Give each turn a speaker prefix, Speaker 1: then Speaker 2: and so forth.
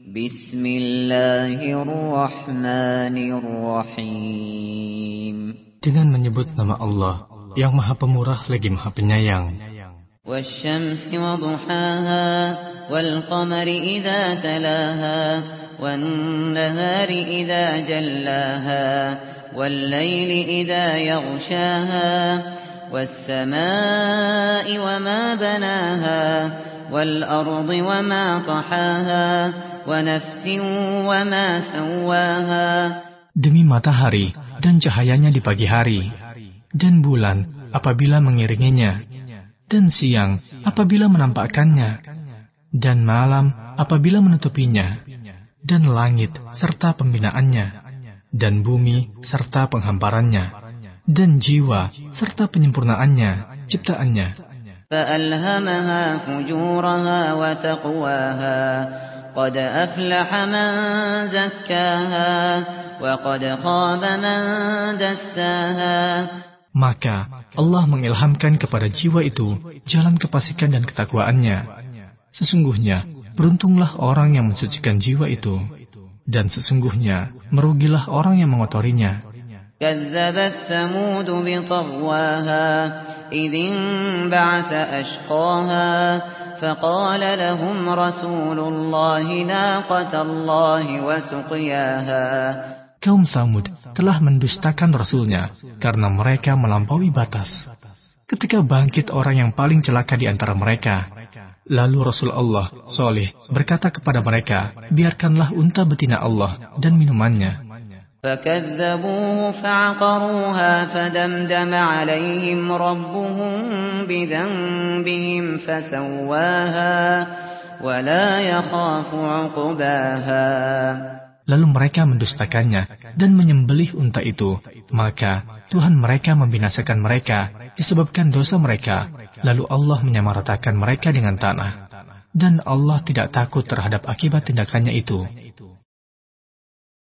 Speaker 1: بسم الله الرحمن الرحيم. Dengan menyebut nama Allah yang maha pemurah lagi maha penyayang.
Speaker 2: والشمس وضحاها والقمر إذا تلاها والنهار إذا جلاها والليل إذا يغشاها والسماء وما بناها والسماء وما بناها والأرض وما طحاها ونفس وما سواها
Speaker 1: Demi matahari dan cahayanya di pagi hari, dan bulan apabila mengiringinya, dan siang apabila menampakkannya, dan malam apabila menutupinya, dan langit serta pembinaannya, dan bumi serta penghamparannya, dan jiwa serta penyempurnaannya, ciptaannya.
Speaker 2: فألهمها فجورها وتقواها قد أفلح من زكاها وقد خاب من دساها
Speaker 1: maka Allah mengilhamkan kepada jiwa itu jalan kepasikan dan ketakwaannya. Sesungguhnya, beruntunglah orang yang mensucikan jiwa itu. Dan sesungguhnya, merugilah orang yang mengotorinya.
Speaker 2: كذبت ثمود بطغواها إذ انبعث أشقاها فقال لهم رسول الله ناقة الله وسقياها
Speaker 1: kaum Samud telah mendustakan Rasulnya karena mereka melampaui batas. Ketika bangkit orang yang paling celaka di antara mereka, lalu Rasul Allah, Soleh, berkata kepada mereka, biarkanlah unta betina Allah dan minumannya.
Speaker 2: فكذبوه فعقروها فدمدم عليهم ربهم بذنبهم فسواها ولا يخاف عقباها
Speaker 1: Lalu mereka mendustakannya dan menyembelih unta itu. Maka Tuhan mereka membinasakan mereka disebabkan dosa mereka. Lalu Allah menyamaratakan mereka dengan tanah. Dan Allah tidak takut terhadap akibat tindakannya itu.